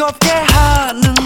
뜨겁게 하는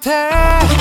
tête